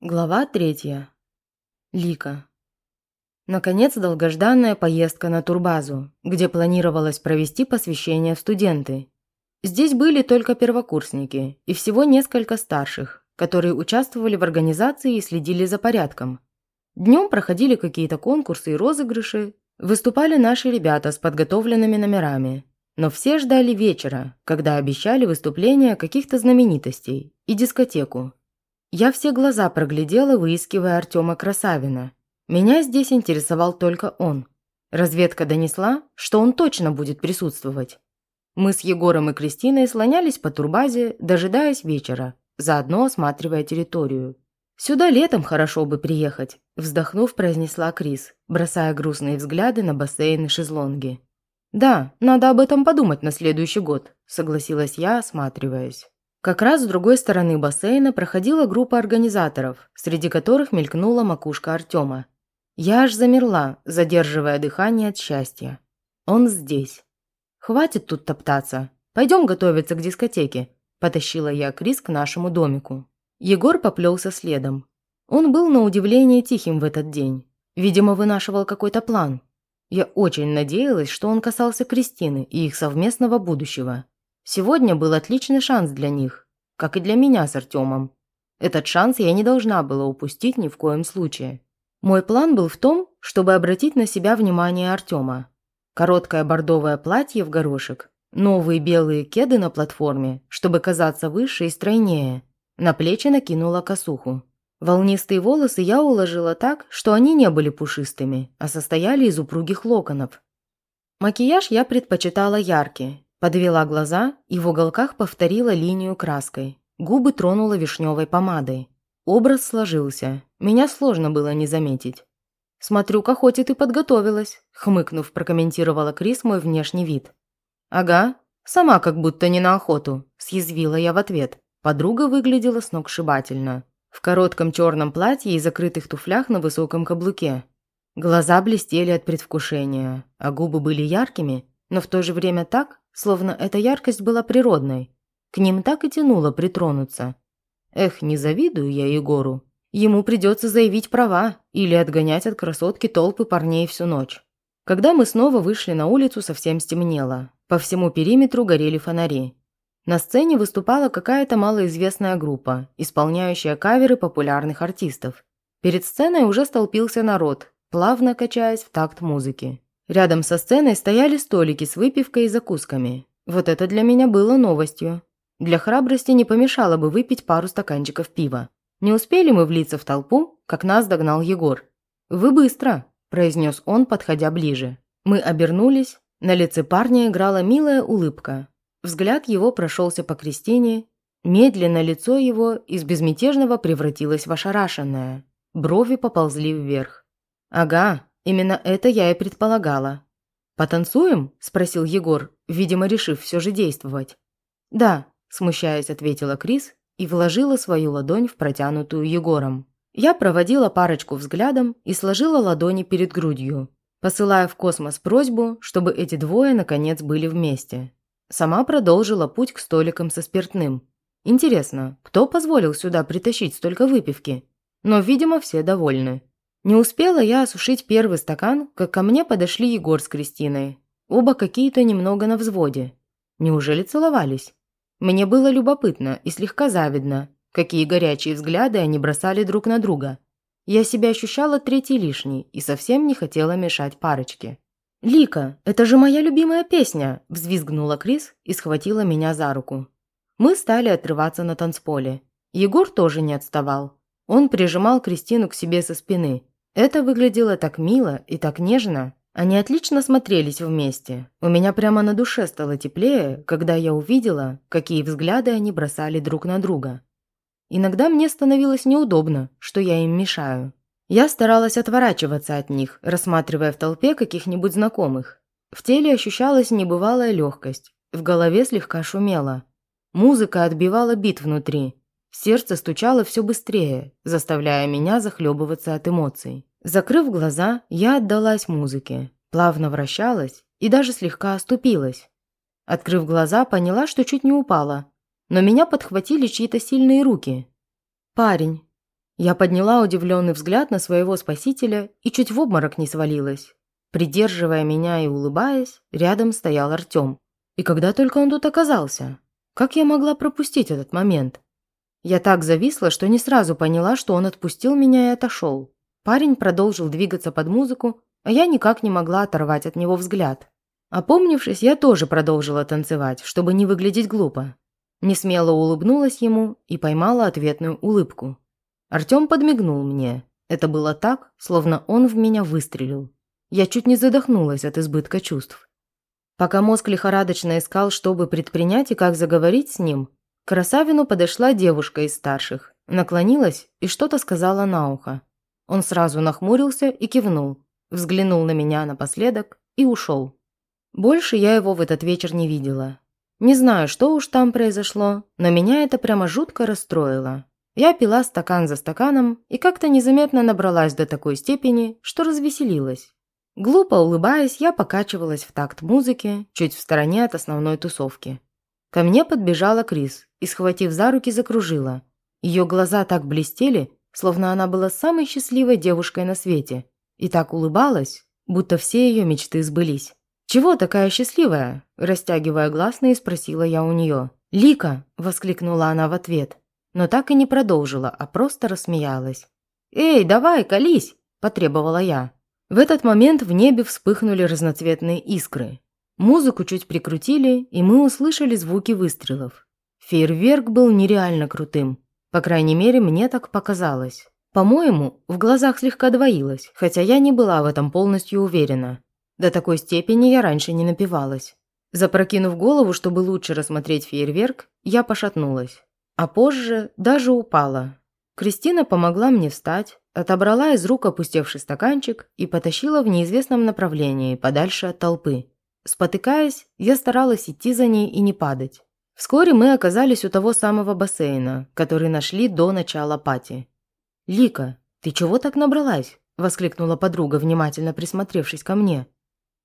Глава третья. Лика. Наконец, долгожданная поездка на турбазу, где планировалось провести посвящение в студенты. Здесь были только первокурсники и всего несколько старших, которые участвовали в организации и следили за порядком. Днем проходили какие-то конкурсы и розыгрыши, выступали наши ребята с подготовленными номерами. Но все ждали вечера, когда обещали выступление каких-то знаменитостей и дискотеку, я все глаза проглядела, выискивая Артема Красавина. Меня здесь интересовал только он. Разведка донесла, что он точно будет присутствовать. Мы с Егором и Кристиной слонялись по турбазе, дожидаясь вечера, заодно осматривая территорию. «Сюда летом хорошо бы приехать», – вздохнув, произнесла Крис, бросая грустные взгляды на бассейн и шезлонги. «Да, надо об этом подумать на следующий год», – согласилась я, осматриваясь. Как раз с другой стороны бассейна проходила группа организаторов, среди которых мелькнула макушка Артема. Я аж замерла, задерживая дыхание от счастья. Он здесь. Хватит тут топтаться. Пойдем готовиться к дискотеке. Потащила я Крис к нашему домику. Егор поплелся следом. Он был на удивление тихим в этот день. Видимо, вынашивал какой-то план. Я очень надеялась, что он касался Кристины и их совместного будущего. Сегодня был отличный шанс для них, как и для меня с Артемом. Этот шанс я не должна была упустить ни в коем случае. Мой план был в том, чтобы обратить на себя внимание Артема. Короткое бордовое платье в горошек, новые белые кеды на платформе, чтобы казаться выше и стройнее. На плечи накинула косуху. Волнистые волосы я уложила так, что они не были пушистыми, а состояли из упругих локонов. Макияж я предпочитала яркий, Подвела глаза и в уголках повторила линию краской. Губы тронула вишневой помадой. Образ сложился. Меня сложно было не заметить. «Смотрю-ка, хоть и ты подготовилась», – хмыкнув, прокомментировала Крис мой внешний вид. «Ага, сама как будто не на охоту», – съязвила я в ответ. Подруга выглядела сногсшибательно. В коротком черном платье и закрытых туфлях на высоком каблуке. Глаза блестели от предвкушения, а губы были яркими, но в то же время так, словно эта яркость была природной. К ним так и тянуло притронуться. Эх, не завидую я Егору. Ему придется заявить права или отгонять от красотки толпы парней всю ночь. Когда мы снова вышли на улицу, совсем стемнело. По всему периметру горели фонари. На сцене выступала какая-то малоизвестная группа, исполняющая каверы популярных артистов. Перед сценой уже столпился народ, плавно качаясь в такт музыки. Рядом со сценой стояли столики с выпивкой и закусками. Вот это для меня было новостью. Для храбрости не помешало бы выпить пару стаканчиков пива. Не успели мы влиться в толпу, как нас догнал Егор. «Вы быстро», – произнес он, подходя ближе. Мы обернулись. На лице парня играла милая улыбка. Взгляд его прошелся по Кристине. Медленно лицо его из безмятежного превратилось в ошарашенное. Брови поползли вверх. «Ага, Именно это я и предполагала. «Потанцуем?» – спросил Егор, видимо, решив все же действовать. «Да», – смущаясь, ответила Крис и вложила свою ладонь в протянутую Егором. Я проводила парочку взглядом и сложила ладони перед грудью, посылая в космос просьбу, чтобы эти двое наконец были вместе. Сама продолжила путь к столикам со спиртным. Интересно, кто позволил сюда притащить столько выпивки? Но, видимо, все довольны. Не успела я осушить первый стакан, как ко мне подошли Егор с Кристиной. Оба какие-то немного на взводе. Неужели целовались? Мне было любопытно и слегка завидно, какие горячие взгляды они бросали друг на друга. Я себя ощущала третий лишней и совсем не хотела мешать парочке. «Лика, это же моя любимая песня!» – взвизгнула Крис и схватила меня за руку. Мы стали отрываться на танцполе. Егор тоже не отставал. Он прижимал Кристину к себе со спины. Это выглядело так мило и так нежно. Они отлично смотрелись вместе. У меня прямо на душе стало теплее, когда я увидела, какие взгляды они бросали друг на друга. Иногда мне становилось неудобно, что я им мешаю. Я старалась отворачиваться от них, рассматривая в толпе каких-нибудь знакомых. В теле ощущалась небывалая легкость, в голове слегка шумело. Музыка отбивала бит внутри, Сердце стучало все быстрее, заставляя меня захлебываться от эмоций. Закрыв глаза, я отдалась музыке, плавно вращалась и даже слегка оступилась. Открыв глаза, поняла, что чуть не упала, но меня подхватили чьи-то сильные руки. «Парень». Я подняла удивленный взгляд на своего спасителя и чуть в обморок не свалилась. Придерживая меня и улыбаясь, рядом стоял Артем. И когда только он тут оказался? Как я могла пропустить этот момент? Я так зависла, что не сразу поняла, что он отпустил меня и отошел. Парень продолжил двигаться под музыку, а я никак не могла оторвать от него взгляд. Опомнившись, я тоже продолжила танцевать, чтобы не выглядеть глупо. Несмело улыбнулась ему и поймала ответную улыбку. Артем подмигнул мне. Это было так, словно он в меня выстрелил. Я чуть не задохнулась от избытка чувств. Пока мозг лихорадочно искал, чтобы предпринять и как заговорить с ним, Красавину подошла девушка из старших, наклонилась и что-то сказала на ухо. Он сразу нахмурился и кивнул, взглянул на меня напоследок и ушел. Больше я его в этот вечер не видела. Не знаю, что уж там произошло, но меня это прямо жутко расстроило. Я пила стакан за стаканом и как-то незаметно набралась до такой степени, что развеселилась. Глупо улыбаясь, я покачивалась в такт музыки, чуть в стороне от основной тусовки. Ко мне подбежала Крис и, схватив за руки, закружила. Ее глаза так блестели, словно она была самой счастливой девушкой на свете, и так улыбалась, будто все ее мечты сбылись. «Чего такая счастливая?» – растягивая гласные, спросила я у нее. «Лика!» – воскликнула она в ответ но так и не продолжила, а просто рассмеялась. «Эй, давай, колись!» – потребовала я. В этот момент в небе вспыхнули разноцветные искры. Музыку чуть прикрутили, и мы услышали звуки выстрелов. Фейерверк был нереально крутым. По крайней мере, мне так показалось. По-моему, в глазах слегка двоилось, хотя я не была в этом полностью уверена. До такой степени я раньше не напивалась. Запрокинув голову, чтобы лучше рассмотреть фейерверк, я пошатнулась. А позже даже упала. Кристина помогла мне встать, отобрала из рук опустевший стаканчик и потащила в неизвестном направлении, подальше от толпы. Спотыкаясь, я старалась идти за ней и не падать. Вскоре мы оказались у того самого бассейна, который нашли до начала пати. «Лика, ты чего так набралась?» – воскликнула подруга, внимательно присмотревшись ко мне.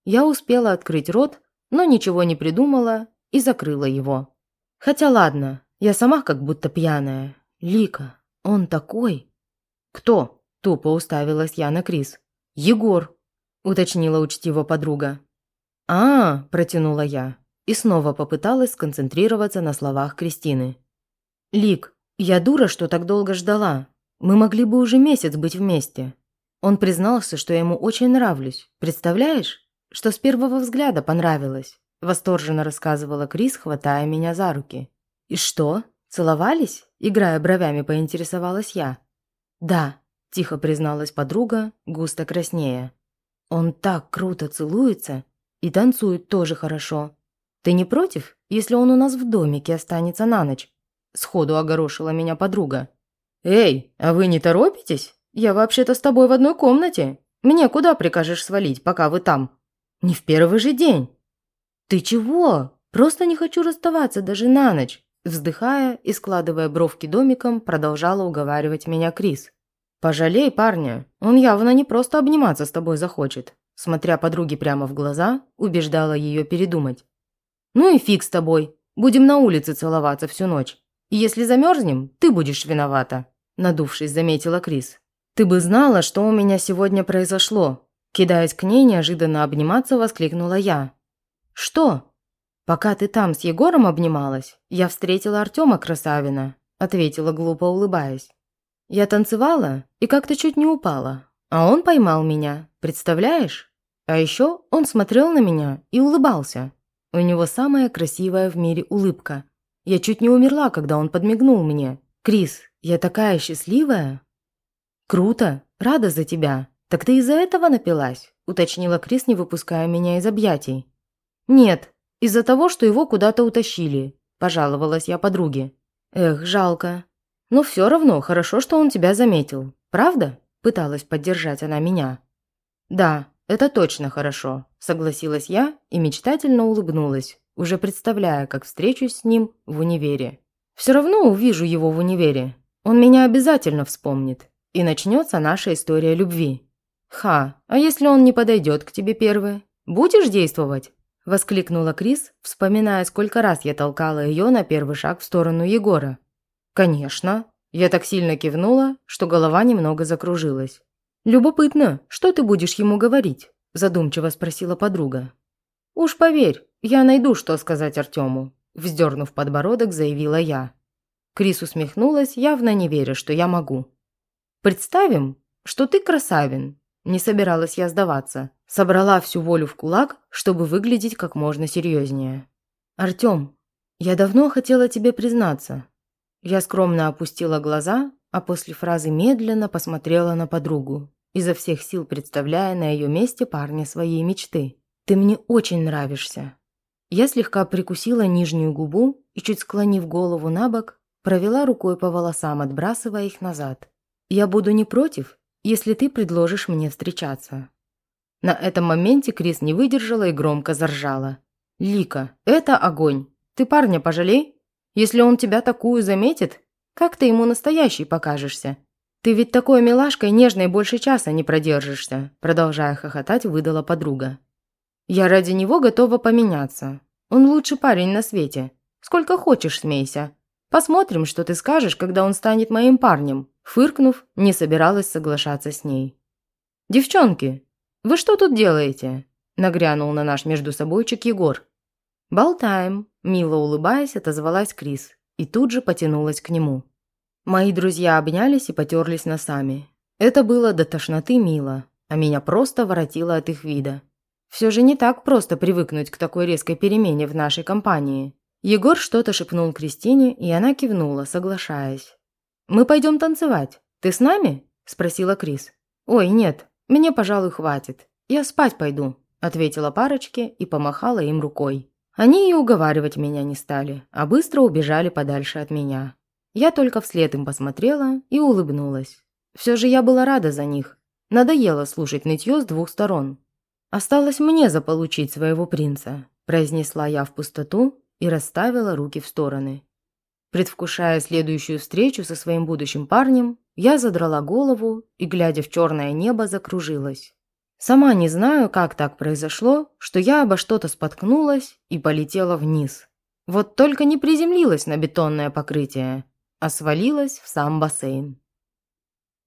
Я успела открыть рот, но ничего не придумала и закрыла его. Хотя ладно, я сама как будто пьяная. Лика, он такой. Кто? Тупо уставилась я на Крис. Егор, уточнила учтиво подруга. А, протянула я и снова попыталась сконцентрироваться на словах Кристины. Лик, я дура, что так долго ждала. Мы могли бы уже месяц быть вместе. Он признался, что я ему очень нравлюсь. Представляешь? Что с первого взгляда понравилось. Восторженно рассказывала Крис, хватая меня за руки. «И что? Целовались?» Играя бровями, поинтересовалась я. «Да», – тихо призналась подруга, густо краснея. «Он так круто целуется и танцует тоже хорошо. Ты не против, если он у нас в домике останется на ночь?» Сходу огорошила меня подруга. «Эй, а вы не торопитесь? Я вообще-то с тобой в одной комнате. Мне куда прикажешь свалить, пока вы там? Не в первый же день». «Ты чего? Просто не хочу расставаться даже на ночь. Вздыхая и складывая бровки домиком, продолжала уговаривать меня Крис. «Пожалей парня, он явно не просто обниматься с тобой захочет», смотря подруге прямо в глаза, убеждала ее передумать. «Ну и фиг с тобой, будем на улице целоваться всю ночь. И если замерзнем, ты будешь виновата», надувшись, заметила Крис. «Ты бы знала, что у меня сегодня произошло», кидаясь к ней, неожиданно обниматься, воскликнула я. «Что?» «Пока ты там с Егором обнималась, я встретила Артема Красавина», ответила глупо улыбаясь. «Я танцевала и как-то чуть не упала, а он поймал меня, представляешь? А еще он смотрел на меня и улыбался. У него самая красивая в мире улыбка. Я чуть не умерла, когда он подмигнул мне. Крис, я такая счастливая!» «Круто, рада за тебя. Так ты из-за этого напилась?» уточнила Крис, не выпуская меня из объятий. «Нет, из-за того, что его куда-то утащили», – пожаловалась я подруге. «Эх, жалко. Но все равно хорошо, что он тебя заметил. Правда?» – пыталась поддержать она меня. «Да, это точно хорошо», – согласилась я и мечтательно улыбнулась, уже представляя, как встречусь с ним в универе. «Все равно увижу его в универе. Он меня обязательно вспомнит. И начнется наша история любви». «Ха, а если он не подойдет к тебе первый? Будешь действовать?» – воскликнула Крис, вспоминая, сколько раз я толкала ее на первый шаг в сторону Егора. «Конечно. Я так сильно кивнула, что голова немного закружилась. «Любопытно, что ты будешь ему говорить?» – задумчиво спросила подруга. «Уж поверь, я найду, что сказать Артему», – вздернув подбородок, заявила я. Крис усмехнулась, явно не веря, что я могу. «Представим, что ты красавин», – не собиралась я сдаваться. Собрала всю волю в кулак, чтобы выглядеть как можно серьезнее. «Артем, я давно хотела тебе признаться, я скромно опустила глаза, а после фразы медленно посмотрела на подругу, изо всех сил представляя на ее месте парня своей мечты. «Ты мне очень нравишься». Я слегка прикусила нижнюю губу и, чуть склонив голову на бок, провела рукой по волосам, отбрасывая их назад. «Я буду не против, если ты предложишь мне встречаться». На этом моменте Крис не выдержала и громко заржала. «Лика, это огонь! Ты парня пожалей!» Если он тебя такую заметит, как ты ему настоящий покажешься? Ты ведь такой милашкой нежной больше часа не продержишься», продолжая хохотать, выдала подруга. «Я ради него готова поменяться. Он лучший парень на свете. Сколько хочешь, смейся. Посмотрим, что ты скажешь, когда он станет моим парнем». Фыркнув, не собиралась соглашаться с ней. «Девчонки, вы что тут делаете?» Нагрянул на наш междусобойчик Егор. «Болтаем», – мило улыбаясь, отозвалась Крис и тут же потянулась к нему. Мои друзья обнялись и потерлись носами. Это было до тошноты мило, а меня просто воротило от их вида. Все же не так просто привыкнуть к такой резкой перемене в нашей компании. Егор что-то шепнул Кристине, и она кивнула, соглашаясь. «Мы пойдем танцевать. Ты с нами?» – спросила Крис. «Ой, нет, мне, пожалуй, хватит. Я спать пойду», – ответила парочке и помахала им рукой. Они и уговаривать меня не стали, а быстро убежали подальше от меня. Я только вслед им посмотрела и улыбнулась. Все же я была рада за них. Надоело слушать нытье с двух сторон. «Осталось мне заполучить своего принца», – произнесла я в пустоту и расставила руки в стороны. Предвкушая следующую встречу со своим будущим парнем, я задрала голову и, глядя в черное небо, закружилась. Сама не знаю, как так произошло, что я обо что-то споткнулась и полетела вниз. Вот только не приземлилась на бетонное покрытие, а свалилась в сам бассейн.